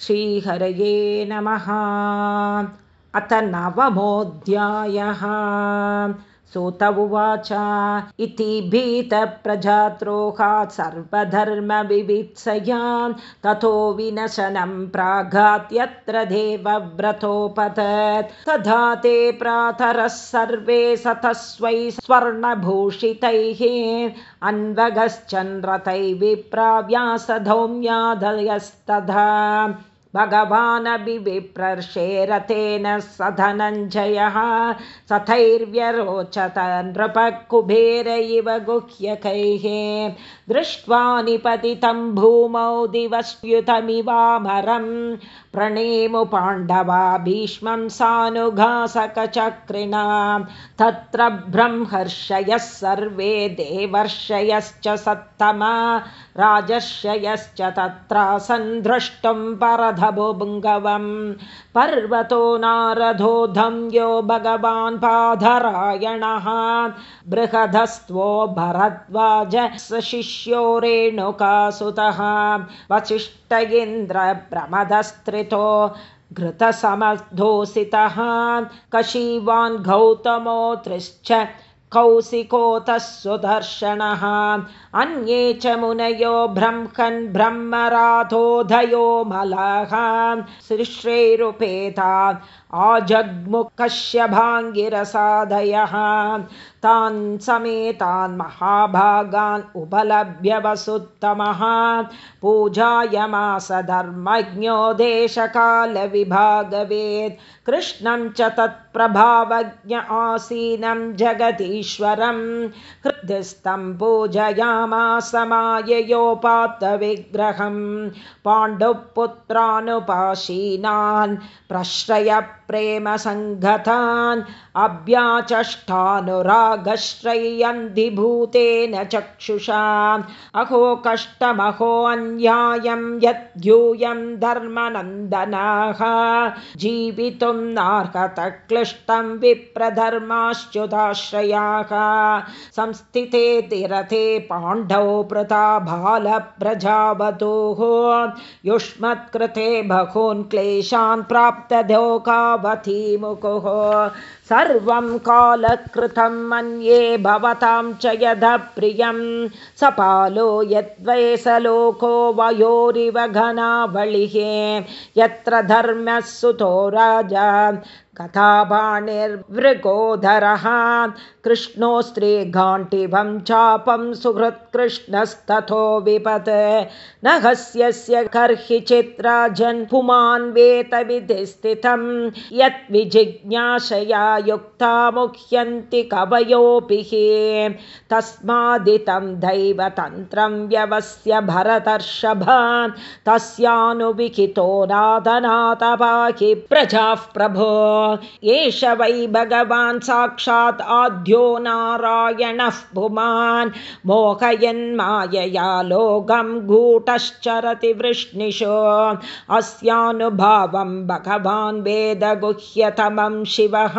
श्रीहरये नमः। अथ नवमोऽध्यायः। सूत उवाच इति भीतप्रजाद्रोहात् सर्वधर्मविवित्सया ततो विनशनं प्राघात्यत्र देवव्रतोपतत्। तथा ते प्रातरः सर्वे सतस्वै स्वर्णभूषितैः अन्वगश्चन्द्रतै विप्राव्यासधौम्यादयस्तथा भगवानपि विप्रर्षेरतेन स धनञ्जयः सथैर्व्यरोचत नृपकुबेर इव गुह्यकैः दृष्ट्वा निपतितं भूमौ दिवस्युतमिवामरं। प्रणेमु पाण्डवा भीष्मं सानुघासकचक्रिणा। तत्र ब्रह्मर्षयः सर्वे देवर्षयश्च सत्तमा। राजर्षयश्च तत्रासन् द्रष्टुं परधबुङ्गवं पर्वतो नारधो धम्यो भगवान् पाधरायणः बृहधस्त्वो भरद्वाज स शिष्यो रेणुकासुतः वसिष्ठ इन्द्रप्रमदस्त्रितो घृतसमधोसितः। कशीवान् गौतमोत्रिश्च कौशिकोतः सुदर्शनः। अन्ये च मुनयो ब्रह्मन् ब्रह्मराधोधयो मलः। श्रीश्रेरुपेता आजग्मुखस्य भाङ्गिरसादयः तान् समेतान् महाभागान् उपलभ्य वसुत्तमः पूजायमास धर्मज्ञो देशकालविभागवेत्। कृष्णं च तत्प्रभावज्ञ आसीनं जगतीश्वरं हृदयस्थं पूजयामासमाययोपात्तविग्रहं पाण्डुपुत्रानुपाशीनान् प्रश्रय प्रेमसङ्गतान् अभ्याचष्टानुरागश्रय्यन्धिभूतेन चक्षुषा अहो कष्टमहो अन्यायं यद्यूयं धर्मनन्दनाः। जीवितुं नार्हतक्लिष्टं विप्रधर्माश्च्युताश्रयाः। संस्थिते तिरथे पाण्डौ पृथा बालप्रजावतोः युष्मत्कृते बहून् क्लेशान् प्राप्तधोकावतीमुकुः सर्वं कालकृतं मन्ये भवतां च यद प्रियं सपालो यद्वयसलोको वयोरिव घनावलिः। यत्र धर्मः सुतो राजा कथाबाणिर्वृगोधरः कृष्णो स्त्रीघाण्टिभं चापं सुहृत्कृष्णस्तथो विपत्। न हस्यस्य कर्हि पुमान् वेतविधिस्थितं यत् विजिज्ञासया युक्ता मुह्यन्ति कवयोऽपि तस्मादितं दैवतन्त्रं व्यवस्य भरतर्षभ तस्यानुविहितो नादनातपाहि प्रजाः प्रभो एष वै भगवान् साक्षात् आद्यो नारायणः पुमान्। मोहयन्मायया लोकं गूटश्चरति वृष्णिषु। अस्यानुभावं भगवान् वेदगुह्यतमं शिवः।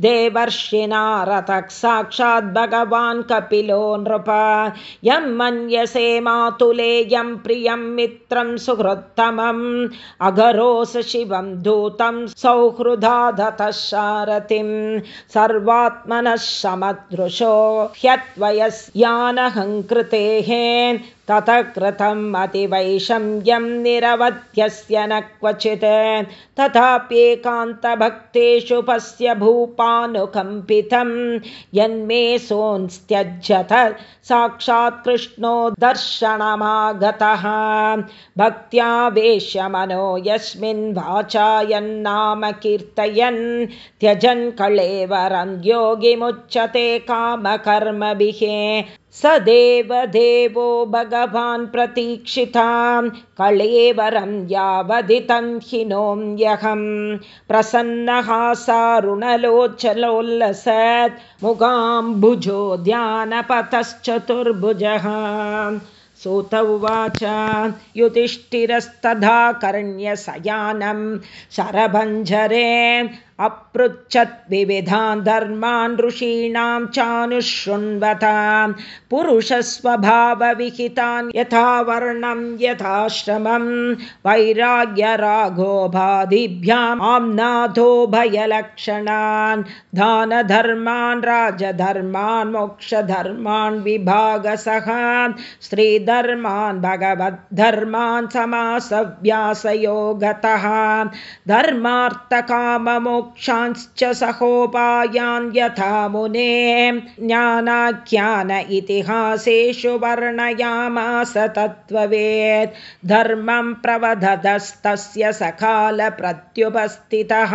देवर्षिनारतः साक्षात् भगवान् कपिलो नृप। यं मन्यसे मातुलेयं प्रियं मित्रं सुहृत्तमम्। अगरोस शिवं दूतं सौहृदा दतः शारथिं सर्वात्मनः समदृशो ह्यत्वयस्यानहङ्कृतेः ततः कृतम् अतिवैषम्यं निरवध्यस्य न क्वचित्। तथाप्येकान्तभक्तेषु पश्य भूपानुकम्पितं। यन्मे सोऽस्त्यजत साक्षात् कृष्णो दर्शनमागतः। भक्त्या मनो यस्मिन् वाचायन्नाम कीर्तयन्। त्यजन् कळेवरं योगिमुच्यते कामकर्मभिः स देवदेवो भगवान् प्रतीक्षितां कळेवरं यावदितं हिनोम्यहं प्रसन्नः सारुणलोचलोल्लसत् मुगाम्भुजो ध्यानपथश्चतुर्भुजः। सूत उवाच युधिष्ठिरस्तथा कर्ण्यसयानं शरभञ्जरे अपृच्छत् विविधान् धर्मान् ऋषीणां चानुशृण्वता पुरुषस्वभावविहितान् यथा वर्णं यथाश्रमं वैराग्यराघोभादिभ्याम् आम्नाथो भयलक्षणान् दानधर्मान् राजधर्मान् मोक्षधर्मान् विभागसः स्त्रीधर्मान् भगवद्धर्मान् समासव्यासयो गतः धर्मार्थकाममोक्षांश्च सहोपायान् यथा मुने। ज्ञानाख्यान इतिहासेषु वर्णयामास तत्त्ववेत्। धर्मं प्रवदधस्तस्य सकालप्रत्युपस्थितः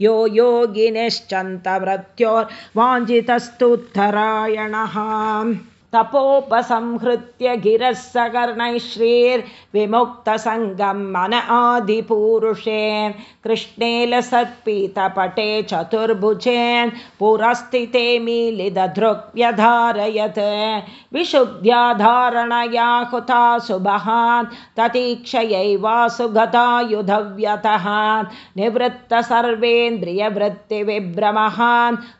यो योगिनिश्चन्तमृत्योर्वाञ्छितस्तुत्तरायणः तपोपसंहृत्य गिरः सकर्णैः मन आदिपूरुषे। कृष्णे लसत्पीतपटे चतुर्भुजे पुरस्थिते मीलिदधृग्व्यधारयत् विशुद्ध्याधारणया हुता शुभः ततीक्षयैवासुगतायुधव्यतः निवृत्तसर्वेन्द्रियवृत्तिविभ्रमः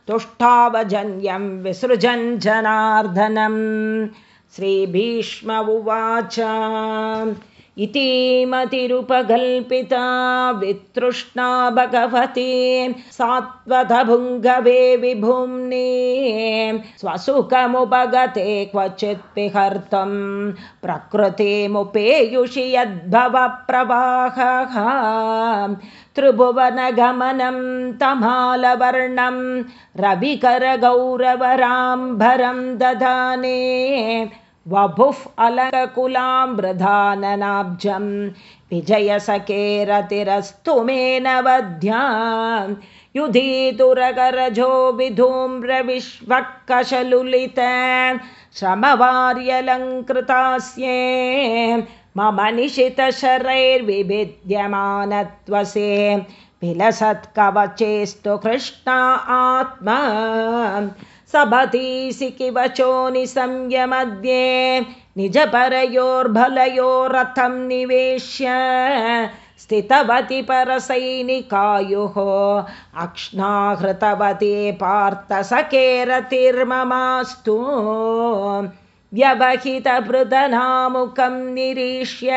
तुष्टावजन्यं विसृजन् जनार्दनम् श्रीभीष्म उवाच इतिमतिरुपकल्पिता वितृष्णा भगवती सात्वतभुङ्गवे विभुम्ने स्वसुखमुपगते क्वचित् विहर्तुं प्रकृतिमुपेयुषि यद्भवप्रवाहः त्रिभुवनगमनं तमालवर्णं रविकरगौरवराम्भरं दधाने वभुः अलकुलामृधाननाब्जं विजयसखेरतिरस्तु मे नवध्यां। युधितुरगरजो विधूम्रविश्वकशलुलित श्रमवार्यलङ्कृतास्ये मम निशितशरैर्विभिद्यमानत्वसे विलसत्कवचेस्तु कृष्णा आत्मा सभतीसि किवचो निसंयमध्ये निजपरयोर्भलयोरथं निवेश्य स्थितवति परसैनिकायुः। अक्ष्णाहृतवती पार्थसखेरतिर्ममास्तु व्यवहितभृतनामुखं निरीक्ष्य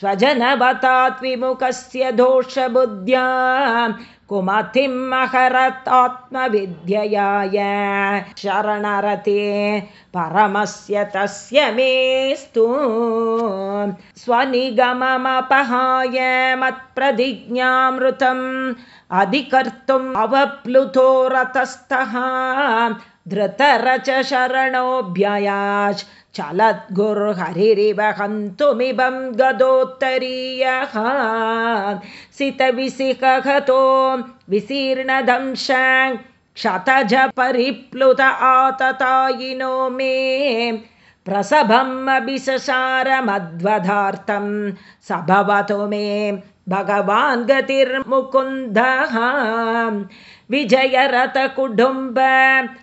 स्वजनवतात् विमुखस्य दोषबुद्ध्या कुमतिम् अहरतात्मविद्ययाय शरणरते परमस्य तस्य मेस्तु स्वनिगममपहाय मत्प्रतिज्ञामृतम् अधिकर्तुम् अवप्लुतो रतस्तः धृतरच शरणोऽभ्ययाच् चलद्गुर्हरिरिव हन्तुमिभं गदोत्तरीयः। सितविसिकघतो विशीर्णदंश क्षतज परिप्लुत आततायिनो मे। प्रसभम् अभिससारमध्वधार्थं स भवतु मे भगवान् गतिर्मुकुन्दः विजयरथकुटुम्ब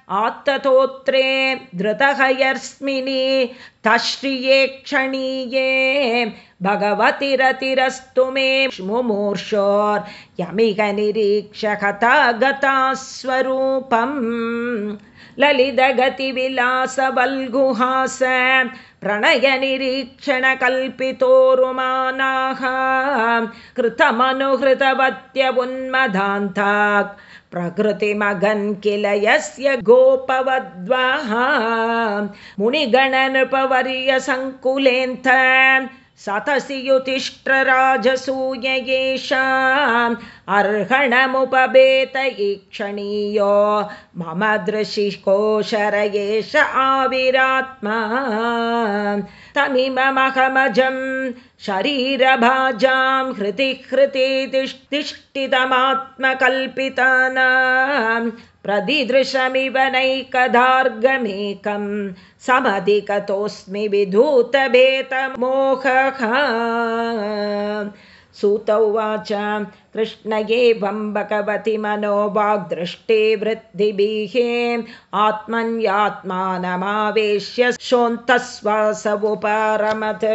आत्ततोत्रे धृतहयस्मिनि तश्रिये क्षणीये भगवतिरतिरस्तु मे मुमूर्षोर्यमिह निरीक्षकथा गता स्वरूपम्। ललितगतिविलासवल्गुहास प्रणयनिरीक्षणकल्पितोरुमानाः कृतमनुहृतवत्य उन्मदान्ताक् प्रकृतिमगन् किल यस्य गोपवद्वः मुनिगणनृपवर्यसङ्कुलेऽन्त सतसि युतिष्ठराजसूय अर्हणमुपभेत ईक्षणीयो मम दृशिकोशर एष आविरात्मा। तमिममहमजं शरीरभाजां हृति हृति तिष्ठितमात्मकल्पितानां प्रदिदृशमिव नैकदार्गमेकं समधिकतोऽस्मि विधूतभेतमोहः सूत उवाच कृष्ण एवं भगवति मनोवाग्दृष्टे वृद्धिभिः। आत्मन्यात्मानमावेश्य शोन्तस्वासवुपरमत्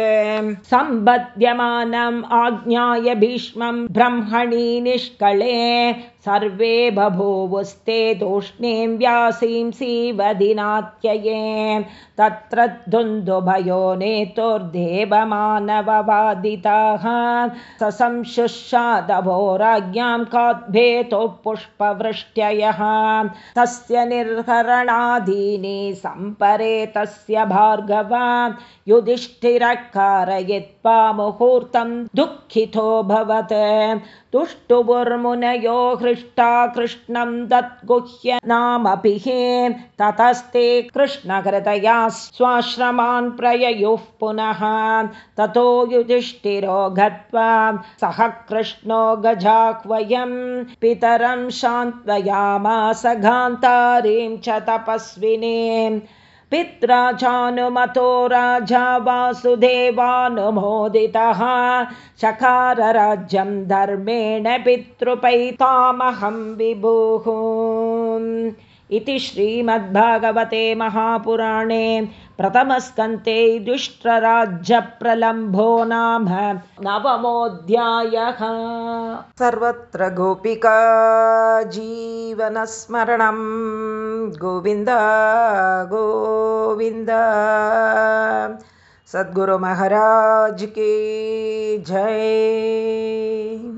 सम्बध्यमानम् आज्ञाय भीष्मं ब्रह्मणि निष्कळे सर्वे बभूवुस्ते तूष्णीं व्यासीं सीवधिनात्यये। तत्र धुन्दुभयो नेतुर्देवमानववादिताः। ससंशुषादभोराज्ञां काद्भेतोः पुष्पवृष्ट्ययः। तस्य निर्हरणादीनि सम्परे तस्य भार्गवा। युधिष्ठिरः कारयित्वा मुहूर्तं दुःखितोऽभवत् तुष्टुपुर्मुनयो हृष्टा कृष्णं नामपि हे ततस्ते कृष्णहृदया स्वाश्रमान् प्रययुः पुनः। ततो युधिष्ठिरो गत्वा सह कृष्णो गजाह्वयं पितरं शान्त्वयामास घान्तारीं च तपस्विनीम् पित्राजानुमतो राजा वासुदेवानुमोदितः चकारराज्यं धर्मेण पितृपैतामहं विभुः। इति श्रीमद्भागवते महापुराणे प्रथमस्कन्ते दुष्ट्रराज्यप्रलम्भो नाम नवमोऽध्यायः। सर्वत्र गोपिका जीवनस्मरणं। गोविन्द गोविन्द। सद्गुरुमहाराज के जय।